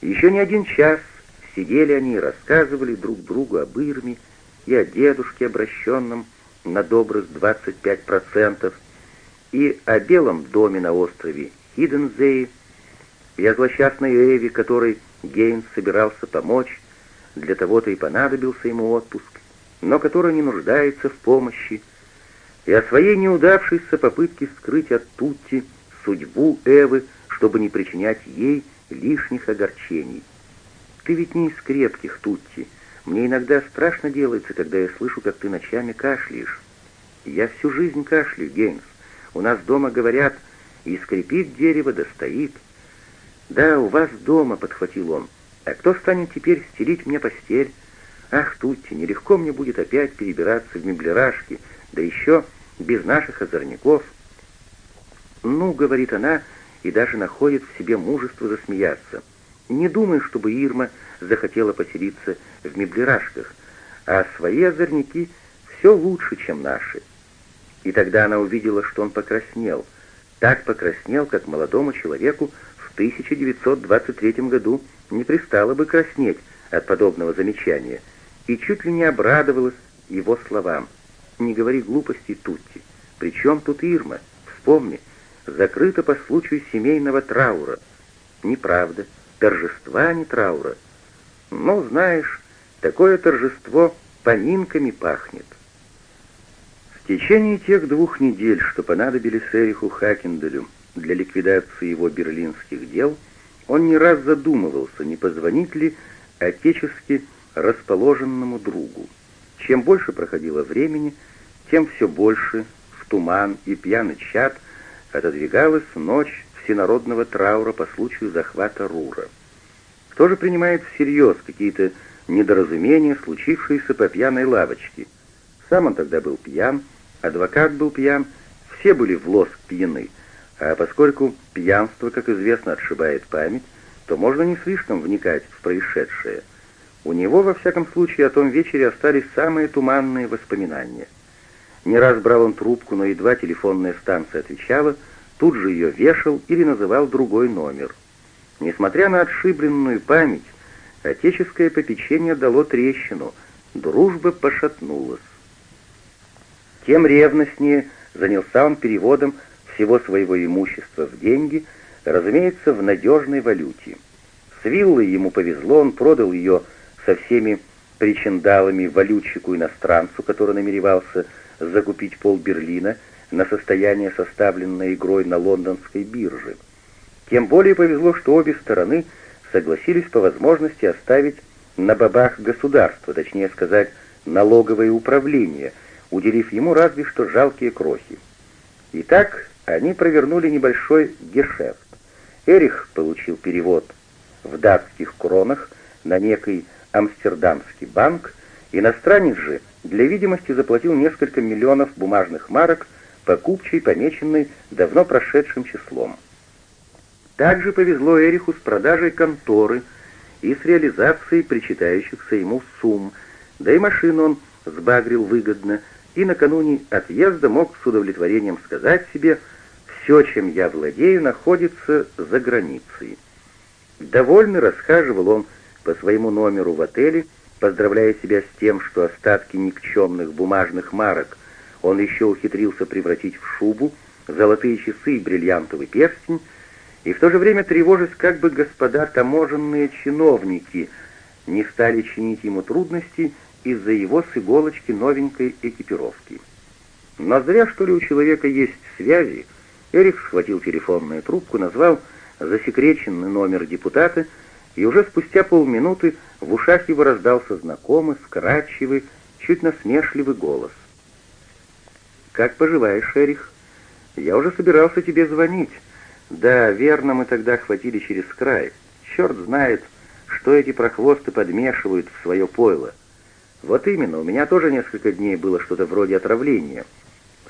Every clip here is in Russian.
Еще не один час сидели они и рассказывали друг другу об Ирме и о дедушке, обращенном на добрых 25%, и о белом доме на острове Хидензее, и о злосчастной Эви, которой Гейнс собирался помочь, для того-то и понадобился ему отпуск, но который не нуждается в помощи, и о своей неудавшейся попытке скрыть от Тутти судьбу Эвы, чтобы не причинять ей лишних огорчений. Ты ведь не из крепких, Тутти. Мне иногда страшно делается, когда я слышу, как ты ночами кашляешь. Я всю жизнь кашляю, Гейнс. У нас дома говорят, и скрипит дерево, да стоит. Да, у вас дома, — подхватил он. А кто станет теперь стелить мне постель? Ах, Тутти, нелегко мне будет опять перебираться в меблерашки, да еще без наших озорников. Ну, — говорит она, и даже находит в себе мужество засмеяться. Не думай, чтобы Ирма захотела поселиться в меблерашках, а свои озорники все лучше, чем наши. И тогда она увидела, что он покраснел. Так покраснел, как молодому человеку в 1923 году не пристало бы краснеть от подобного замечания, и чуть ли не обрадовалась его словам. «Не говори глупости, Тутти. Причем тут Ирма? Вспомни, закрыто по случаю семейного траура. Неправда, торжества, а не траура. Но, знаешь, такое торжество поминками пахнет». В течение тех двух недель, что понадобились Эриху Хакенделю для ликвидации его берлинских дел, он не раз задумывался, не позвонить ли отечески расположенному другу. Чем больше проходило времени, тем все больше в туман и пьяный чад отодвигалась ночь всенародного траура по случаю захвата Рура. Кто же принимает всерьез какие-то недоразумения, случившиеся по пьяной лавочке? Сам он тогда был пьян, адвокат был пьян, все были в лоск пьяны, а поскольку пьянство, как известно, отшибает память, то можно не слишком вникать в происшедшее. У него, во всяком случае, о том вечере остались самые туманные воспоминания. Не раз брал он трубку, но едва телефонная станция отвечала, тут же ее вешал или называл другой номер. Несмотря на отшибленную память, отеческое попечение дало трещину, дружба пошатнулась. Тем ревностнее занялся он переводом всего своего имущества в деньги, разумеется, в надежной валюте. С виллой ему повезло, он продал ее со всеми причиндалами валютчику-иностранцу, который намеревался закупить пол Берлина на состояние, составленное игрой на лондонской бирже. Тем более повезло, что обе стороны согласились по возможности оставить на бабах государство, точнее сказать, налоговое управление, уделив ему разве что жалкие крохи. Итак, они провернули небольшой гешефт. Эрих получил перевод в датских кронах на некий Амстердамский банк, иностранец же для видимости заплатил несколько миллионов бумажных марок, покупчей, помеченной давно прошедшим числом. Также повезло Эриху с продажей конторы и с реализацией причитающихся ему сумм, да и машину он сбагрил выгодно, и накануне отъезда мог с удовлетворением сказать себе – все, чем я владею, находится за границей. Довольно расхаживал он по своему номеру в отеле, поздравляя себя с тем, что остатки никчемных бумажных марок он еще ухитрился превратить в шубу, золотые часы и бриллиантовый перстень, и в то же время тревожась, как бы господа таможенные чиновники не стали чинить ему трудности из-за его с иголочки новенькой экипировки. Но зря, что ли, у человека есть связи, Эрик схватил телефонную трубку, назвал засекреченный номер депутата, и уже спустя полминуты в ушах его раздался знакомый, вкрадчивый, чуть насмешливый голос. «Как поживаешь, Эрих? Я уже собирался тебе звонить. Да, верно, мы тогда хватили через край. Черт знает, что эти прохвосты подмешивают в свое пойло. Вот именно, у меня тоже несколько дней было что-то вроде отравления.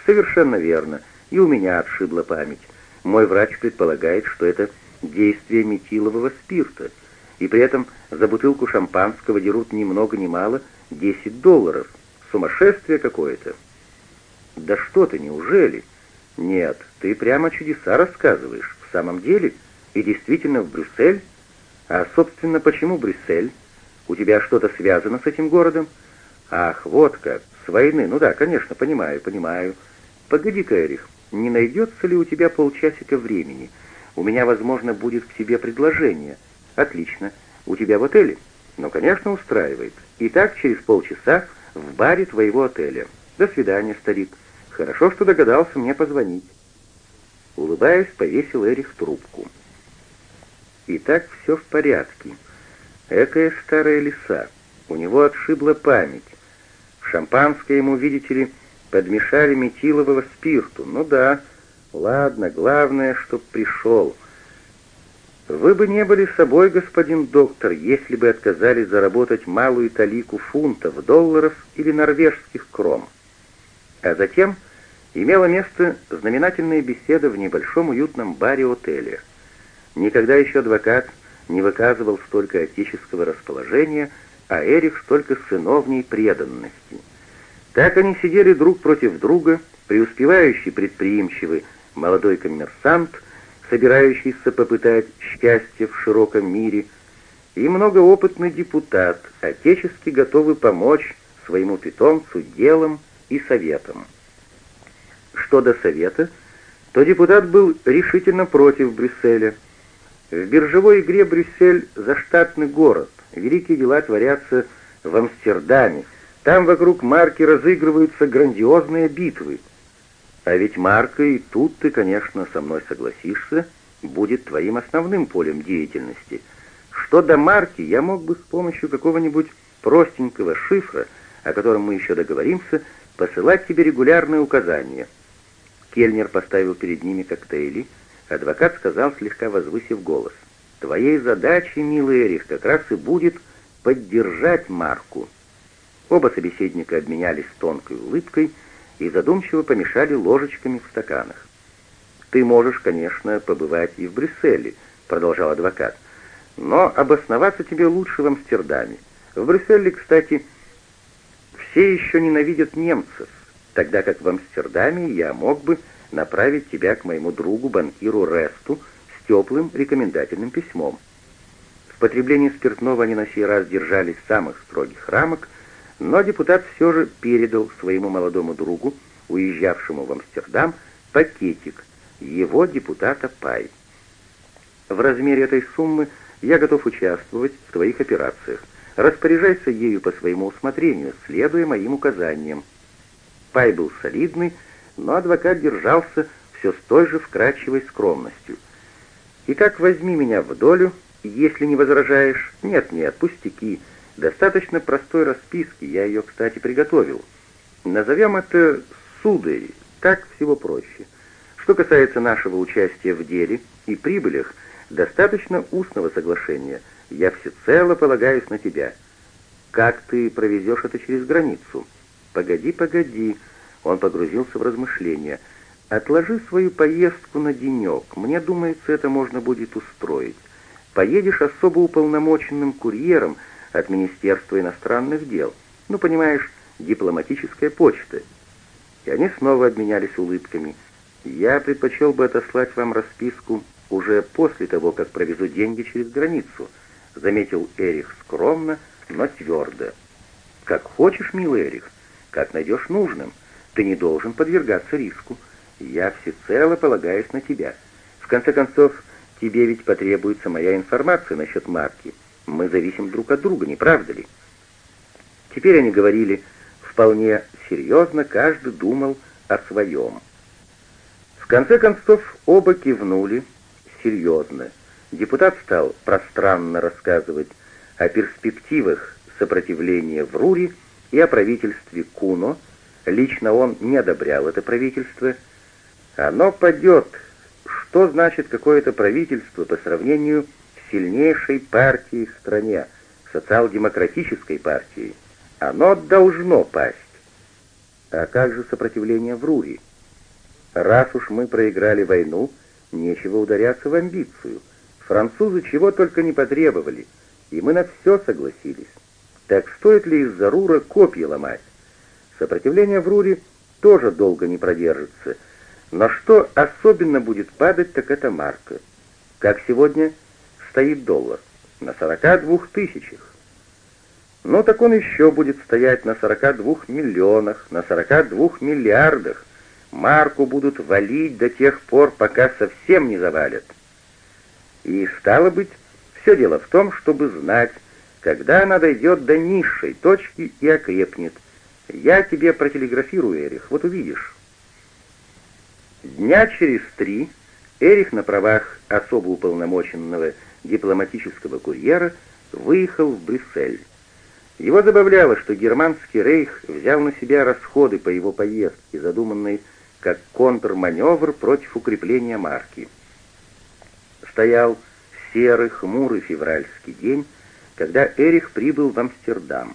Совершенно верно и у меня отшибла память. Мой врач предполагает, что это действие метилового спирта, и при этом за бутылку шампанского дерут ни много ни мало 10 долларов. Сумасшествие какое-то. Да что ты, неужели? Нет, ты прямо чудеса рассказываешь. В самом деле? И действительно в Брюссель? А, собственно, почему Брюссель? У тебя что-то связано с этим городом? Ах, вот как, с войны. Ну да, конечно, понимаю, понимаю. Погоди-ка, Эрих, не найдется ли у тебя полчасика времени? У меня, возможно, будет к тебе предложение. Отлично. У тебя в отеле? Ну, конечно, устраивает. Итак, через полчаса в баре твоего отеля. До свидания, старик. Хорошо, что догадался мне позвонить. Улыбаясь, повесил Эрих трубку. Итак, все в порядке. Экая старая лиса. У него отшибла память. Шампанское ему, видите ли, подмешали метилового спирту. Ну да, ладно, главное, чтоб пришел. Вы бы не были собой, господин доктор, если бы отказались заработать малую талику фунтов, долларов или норвежских кром. А затем имела место знаменательная беседа в небольшом уютном баре отеля. Никогда еще адвокат не выказывал столько отеческого расположения, а Эрих столько сыновней преданности. Так они сидели друг против друга, преуспевающий предприимчивый молодой коммерсант, собирающийся попытать счастье в широком мире, и многоопытный депутат, отечески готовый помочь своему питомцу делом и советом. Что до совета, то депутат был решительно против Брюсселя. В биржевой игре Брюссель — заштатный город, великие дела творятся в Амстердаме, там вокруг марки разыгрываются грандиозные битвы. А ведь марка, и тут ты, конечно, со мной согласишься, будет твоим основным полем деятельности. Что до марки, я мог бы с помощью какого-нибудь простенького шифра, о котором мы еще договоримся, посылать тебе регулярные указания — Кельнер поставил перед ними коктейли. Адвокат сказал, слегка возвысив голос, «Твоей задачей, милый Эрих, как раз и будет поддержать Марку». Оба собеседника обменялись тонкой улыбкой и задумчиво помешали ложечками в стаканах. «Ты можешь, конечно, побывать и в Брюсселе», — продолжал адвокат, «но обосноваться тебе лучше в Амстердаме. В Брюсселе, кстати, все еще ненавидят немцев, тогда как в Амстердаме я мог бы направить тебя к моему другу, банкиру Ресту, с теплым рекомендательным письмом. В потреблении спиртного они на сей раз держались самых строгих рамок, но депутат все же передал своему молодому другу, уезжавшему в Амстердам, пакетик его депутата Пай. В размере этой суммы я готов участвовать в твоих операциях. Распоряжайся ею по своему усмотрению, следуя моим указаниям. Пай был солидный, но адвокат держался все с той же вкрадчивой скромностью. «Итак, возьми меня в долю, если не возражаешь. Нет-нет, пустяки. Достаточно простой расписки, я ее, кстати, приготовил. Назовем это «сударь», так всего проще. Что касается нашего участия в деле и прибылях, достаточно устного соглашения. Я всецело полагаюсь на тебя. Как ты провезешь это через границу?» «Погоди, погоди», — он погрузился в размышления. «Отложи свою поездку на денек. Мне думается, это можно будет устроить. Поедешь особо уполномоченным курьером от Министерства иностранных дел. Ну, понимаешь, дипломатическая почта». И они снова обменялись улыбками. «Я предпочел бы отослать вам расписку уже после того, как провезу деньги через границу», — заметил Эрих скромно, но твердо. «Как хочешь, милый Эрих как найдешь нужным. Ты не должен подвергаться риску. Я всецело полагаюсь на тебя. В конце концов, тебе ведь потребуется моя информация насчет марки. Мы зависим друг от друга, не правда ли?» Теперь они говорили вполне серьезно, каждый думал о своем. В конце концов, оба кивнули серьезно. Депутат стал пространно рассказывать о перспективах сопротивления в Рури, и о правительстве Куно, лично он не одобрял это правительство, оно падет. Что значит какое-то правительство по сравнению сильнейшей партией в стране, социал-демократической партией? Оно должно пасть. А как же сопротивление в Рури? Раз уж мы проиграли войну, нечего ударяться в амбицию. Французы чего только не потребовали, и мы на все согласились. Так стоит ли из-за Рура копья ломать? Сопротивление в Руре тоже долго не продержится. Но что особенно будет падать, так это марка. Как сегодня стоит доллар? на 42 тысячах. Ну так он еще будет стоять на 42 миллионах, на 42 миллиардах. Марку будут валить до тех пор, пока совсем не завалят. И стало быть, все дело в том, чтобы знать, когда она дойдет до низшей точки и окрепнет. Я тебе протелеграфирую, Эрих, вот увидишь. Дня через три Эрих на правах особо уполномоченного дипломатического курьера выехал в Брюссель. Его забавляло, что германский рейх взял на себя расходы по его поездке, задуманной как контрманевр против укрепления марки. Стоял серый, хмурый февральский день, когда Эрих прибыл в Амстердам.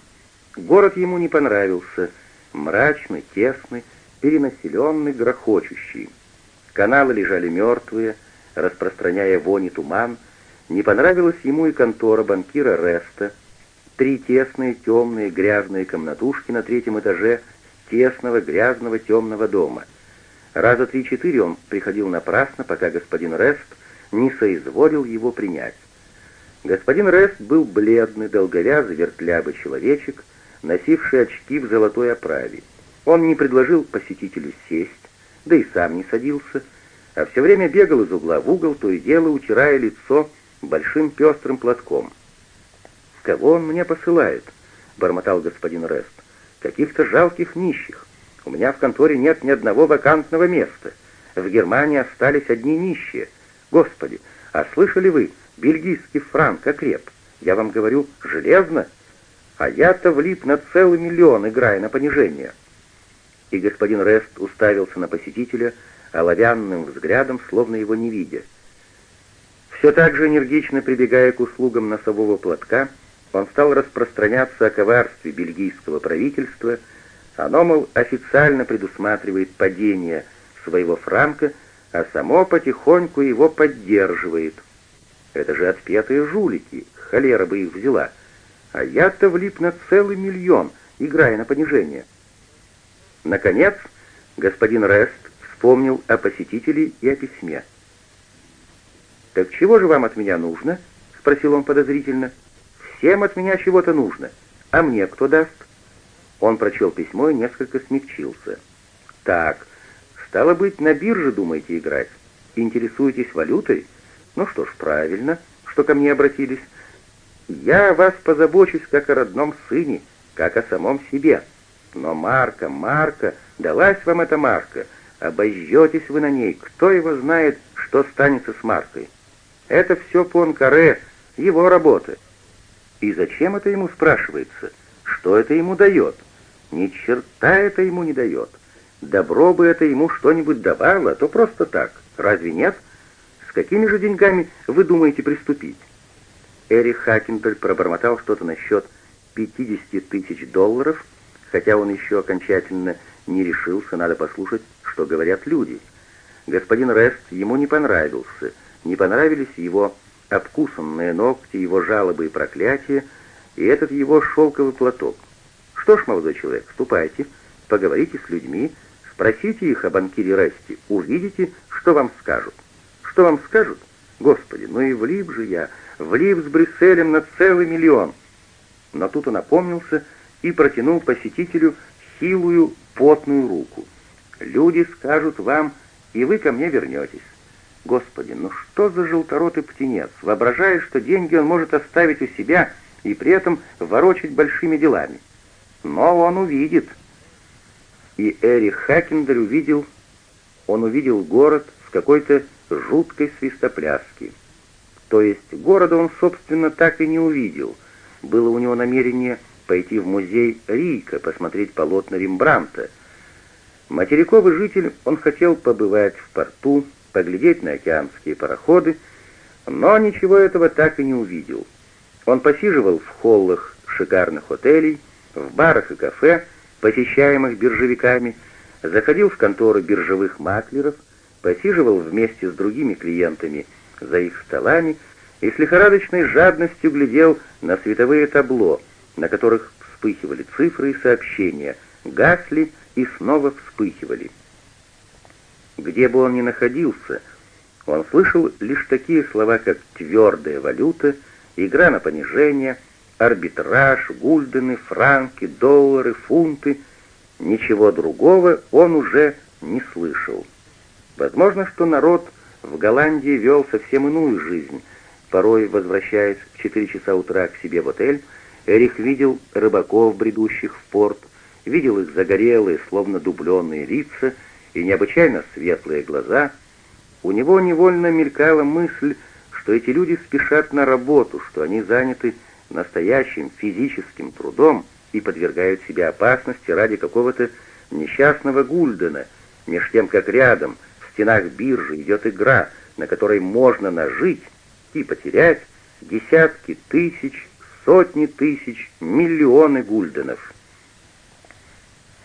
Город ему не понравился, мрачный, тесный, перенаселенный, грохочущий. Каналы лежали мертвые, распространяя вонь и туман. Не понравилась ему и контора банкира Реста. Три тесные, темные, грязные комнатушки на третьем этаже тесного, грязного, темного дома. Раза три-четыре он приходил напрасно, пока господин Рест не соизволил его принять. Господин Рест был бледный, долговязый, вертлявый человечек, носивший очки в золотой оправе. Он не предложил посетителю сесть, да и сам не садился, а все время бегал из угла в угол, то и дело утирая лицо большим пестрым платком. «Кого он мне посылает?» — бормотал господин Рест. «Каких-то жалких нищих. У меня в конторе нет ни одного вакантного места. В Германии остались одни нищие. Господи, а слышали вы, бельгийский франк окреп? Я вам говорю, железно. А я-то влип на целый миллион, играя на понижение» и господин Рест уставился на посетителя оловянным взглядом, словно его не видя. Все так же энергично прибегая к услугам носового платка, он стал распространяться о коварстве бельгийского правительства, оно, мол, официально предусматривает падение своего франка, а само потихоньку его поддерживает. Это же отпетые жулики, холера бы их взяла. А я-то влип на целый миллион, играя на понижение. Наконец, господин Рест вспомнил о посетителе и о письме. «Так чего же вам от меня нужно?» — спросил он подозрительно. «Всем от меня чего-то нужно. А мне кто даст?» Он прочел письмо и несколько смягчился. «Так, стало быть, на бирже думаете играть? Интересуетесь валютой? Ну что ж, правильно, что ко мне обратились. Я вас позабочусь как о родном сыне, как о самом себе». Но Марка, Марка, далась вам эта Марка, обожжетесь вы на ней, кто его знает, что станется с Маркой. Это все Понкаре, его работа. И зачем это ему спрашивается? Что это ему дает? Ни черта это ему не дает. Добро бы это ему что-нибудь давало, то просто так. Разве нет? С какими же деньгами вы думаете приступить? Эрих Хакенбель пробормотал что-то насчет 50 тысяч долларов, Хотя он еще окончательно не решился, надо послушать, что говорят люди. Господин Рест ему не понравился, не понравились его обкусанные ногти, его жалобы и проклятия, и этот его шелковый платок. Что ж, молодой человек, ступайте, поговорите с людьми, спросите их о банкире Ресте, увидите, что вам скажут. Что вам скажут? Господи, ну и влип же я, влип с Брюсселем на целый миллион. Но тут он опомнился и протянул посетителю хилую потную руку. «Люди скажут вам, и вы ко мне вернетесь». Господи, ну что за желторотый птенец, воображает, что деньги он может оставить у себя и при этом ворочать большими делами. Но он увидит. И Эрих Хакендер увидел, он увидел город в какой-то жуткой свистопляске. То есть города он, собственно, так и не увидел. Было у него намерение пойти в музей Рика, посмотреть полотна Рембранта. Материковый житель, он хотел побывать в порту, поглядеть на океанские пароходы, но ничего этого так и не увидел. Он посиживал в холлах шикарных отелей, в барах и кафе, посещаемых биржевиками, заходил в конторы биржевых маклеров, посиживал вместе с другими клиентами за их столами и с лихорадочной жадностью глядел на световые табло — на которых вспыхивали цифры и сообщения, гасли и снова вспыхивали. Где бы он ни находился, он слышал лишь такие слова, как «твердая валюта» игра на понижение, арбитраж, гульдены, франки, доллары, фунты. Ничего другого он уже не слышал. Возможно, что народ в Голландии вел совсем иную жизнь. Порой, возвращаясь в 4 часа утра к себе в отель, Эрих видел рыбаков, бредущих в порт, видел их загорелые, словно дубленные лица и необычайно светлые глаза. У него невольно мелькала мысль, что эти люди спешат на работу, что они заняты настоящим физическим трудом и подвергают себя опасности ради какого-то несчастного Гульдена, меж тем, как рядом, в стенах биржи, идет игра, на которой можно нажить и потерять десятки тысяч, сотни тысяч, миллионы гульденов.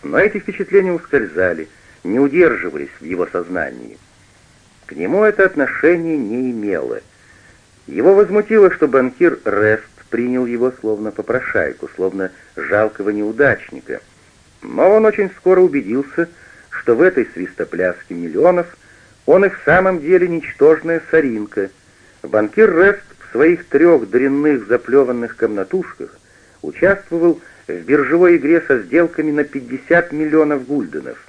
Но эти впечатления ускользали, не удерживались в его сознании. К нему это отношение не имело. Его возмутило, что банкир Рест принял его словно попрошайку, словно жалкого неудачника. Но он очень скоро убедился, что в этой свистопляске миллионов он и в самом деле ничтожная соринка. Банкир Рест в своих трех дрянных заплеванных комнатушках участвовал в биржевой игре со сделками на 50 миллионов гульденов.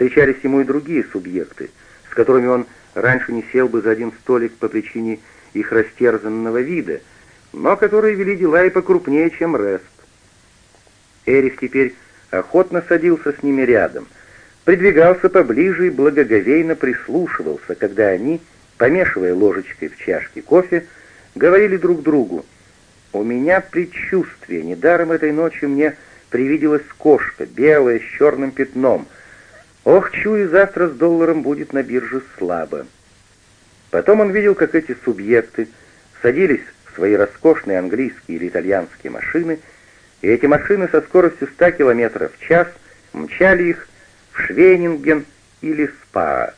Встречались ему и другие субъекты, с которыми он раньше не сел бы за один столик по причине их растерзанного вида, но которые вели дела и покрупнее, чем Рест. Эрих теперь охотно садился с ними рядом, придвигался поближе и благоговейно прислушивался, когда они, помешивая ложечкой в чашке кофе, говорили друг другу «У меня предчувствие, недаром этой ночью мне привиделась кошка, белая, с черным пятном. Ох, чую, завтра с долларом будет на бирже слабо». Потом он видел, как эти субъекты садились в свои роскошные английские или итальянские машины, и эти машины со скоростью 100 км в час мчали их в Швейнинген или Спаа.